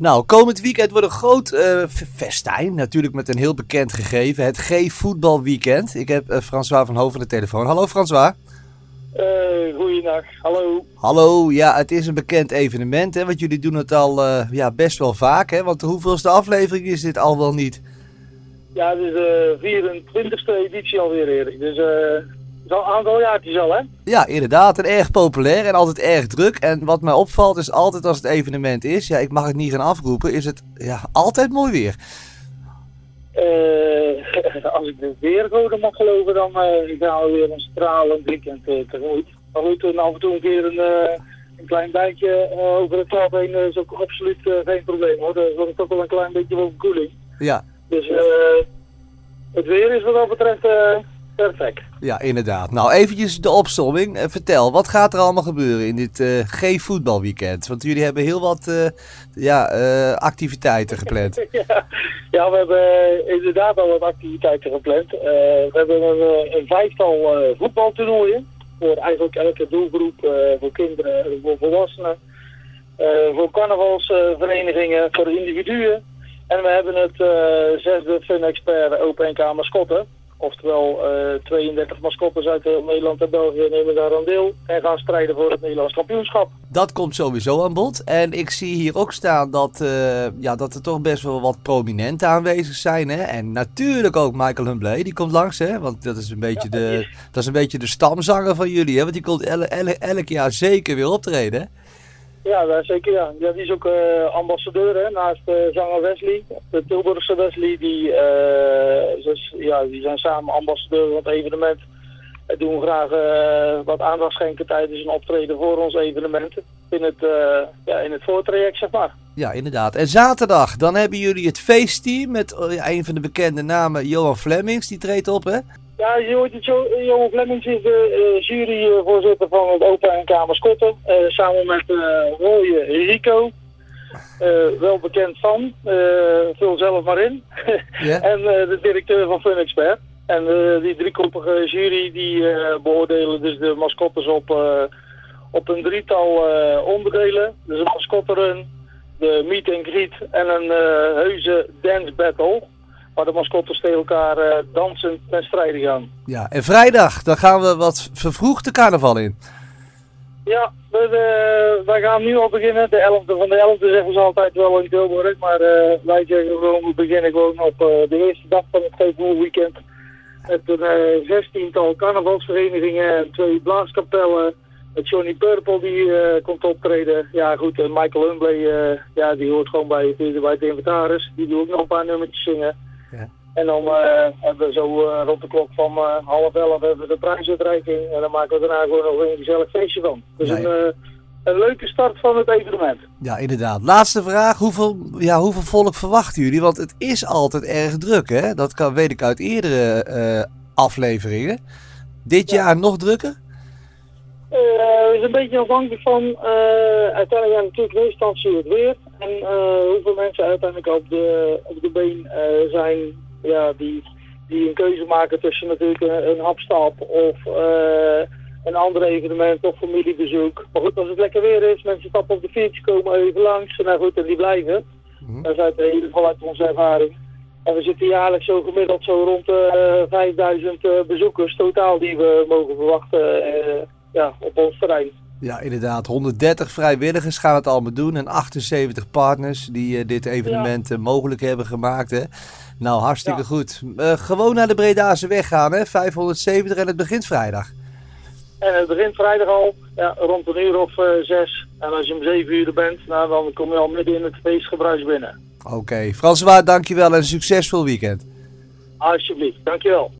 Nou, komend weekend wordt een groot uh, festijn. Natuurlijk met een heel bekend gegeven. Het G-voetbalweekend. Ik heb uh, François van Hoven aan de telefoon. Hallo François. Uh, goeiedag, hallo. Hallo, ja, het is een bekend evenement, hè, want jullie doen het al ja, best wel vaak, hè? Want hoeveelste aflevering is dit al wel niet? Ja, het is de 24e editie alweer, Erik. Dus een aantal jaartjes al, hè? Ja, inderdaad. En erg populair en altijd erg druk. En wat mij opvalt is altijd als het evenement is, ja, ik mag het niet gaan afroepen, is het ja, altijd mooi weer. Uh, als ik de weercode mag geloven, dan uh, gaan we weer een stralend weekend uh, tegemoet. Maar goed, en af en toe een keer een, een klein bijtje over het veld heen is ook absoluut geen probleem hoor. Er wordt toch wel een klein beetje van koeling. Ja. Dus het weer is wat dat betreft perfect. Ja, inderdaad. Nou, eventjes de opsomming. Uh, vertel, wat gaat er allemaal gebeuren in dit uh, G-voetbalweekend? Want jullie hebben heel wat uh, ja, activiteiten gepland. ja, ja, we hebben inderdaad al wat activiteiten gepland. we hebben een, een vijftal voetbaltoernooien. Voor eigenlijk elke doelgroep, voor kinderen, voor volwassenen. voor carnavalsverenigingen, voor individuen. En we hebben het zesde Fun Expert Open NK mascotte. Oftewel, uh, eh, 32 mascottes uit Nederland en België nemen daar aan deel en gaan strijden voor het Nederlands kampioenschap. Dat komt sowieso aan bod. En ik zie hier ook staan dat, uh, ja, dat er toch best wel wat prominenten aanwezig zijn. Hè? En natuurlijk ook Michael Humbley, die komt langs. Hè? Want dat is, een beetje de, dat is een beetje de stamzanger van jullie. Hè? Want die komt elk jaar zeker weer optreden. Ja, zeker ja. ja. Die is ook uh, ambassadeur hè, naast uh, zanger Wesley. De Tilburgse Wesley, die, uh, ja, die zijn samen ambassadeur van het evenement. We doen graag wat aandacht schenken tijdens een optreden voor ons evenement. In het, ja, in het voortraject, zeg maar. Ja, inderdaad. En zaterdag, dan hebben jullie het feestteam met een van de bekende namen, Johan Flemings. Die treedt op, hè? Ja, je hoort het zo. Johan Flemings is de uh, juryvoorzitter van het Open NK Mascotte. Uh, samen met uh, Roye Rico. wel bekend van. vul zelf maar in. en de directeur van Fun Expert. En die driekoppige jury die beoordelen dus de mascottes op, op een drietal onderdelen. Dus een mascotterun, de meet and greet en een heuse dance battle waar de mascottes tegen elkaar uh, dansen en strijden gaan. Ja, en vrijdag, dan gaan we wat vervroegd de carnaval in. Ja, we, uh, wij gaan nu al beginnen. De 11e van de 11e zeggen ze altijd wel in Tilburg. Maar uh, wij zeggen gewoon, we beginnen gewoon op de eerste dag van het Festival Weekend. Met een zestiental carnavalsverenigingen en twee blaaskapellen. Met Johnny Purple die komt optreden. Ja goed, Michael Humbley, ja, die hoort gewoon bij, bij het inventaris. Die doet ook nog een paar nummertjes zingen. Ja. En dan uh, hebben we zo uh, rond de klok van uh, half elf hebben we de prijsuitreiking. En dan maken we daarna gewoon nog een gezellig feestje van. Dus een, een leuke start van het evenement. Ja, inderdaad. Laatste vraag. Hoeveel, ja, hoeveel volk verwachten jullie? Want het is altijd erg druk, hè? Dat kan, weet ik uit eerdere afleveringen. Dit jaar nog drukker? Het is een beetje afhankelijk van uiteindelijk natuurlijk in eerste instantie het weer. En uh, hoeveel mensen uiteindelijk op de, op de been uh, zijn ja, die, die een keuze maken tussen natuurlijk een, een hapstap of uh, een ander evenement of familiebezoek. Maar goed, als het lekker weer is, mensen stappen op de fiets, komen even langs en, nou goed, en die blijven. Mm -hmm. Dat is uit, in ieder geval uit onze ervaring. En we zitten jaarlijks zo gemiddeld zo rond de 5000 bezoekers totaal die we mogen verwachten ja, op ons terrein. Ja, inderdaad. 130 vrijwilligers gaan het allemaal doen en 78 partners die uh, dit evenement ja. uh, mogelijk hebben gemaakt. Hè? Nou, hartstikke ja. goed. Uh, gewoon naar de Bredaanse weg gaan, hè? 570 en het begint vrijdag. En het begint vrijdag al, ja, rond een uur of zes. En als je om zeven uur bent, nou, dan kom je al midden in het feestgebruik binnen. Oké. Okay. François, dankjewel en een succesvol weekend. Alsjeblieft, dankjewel.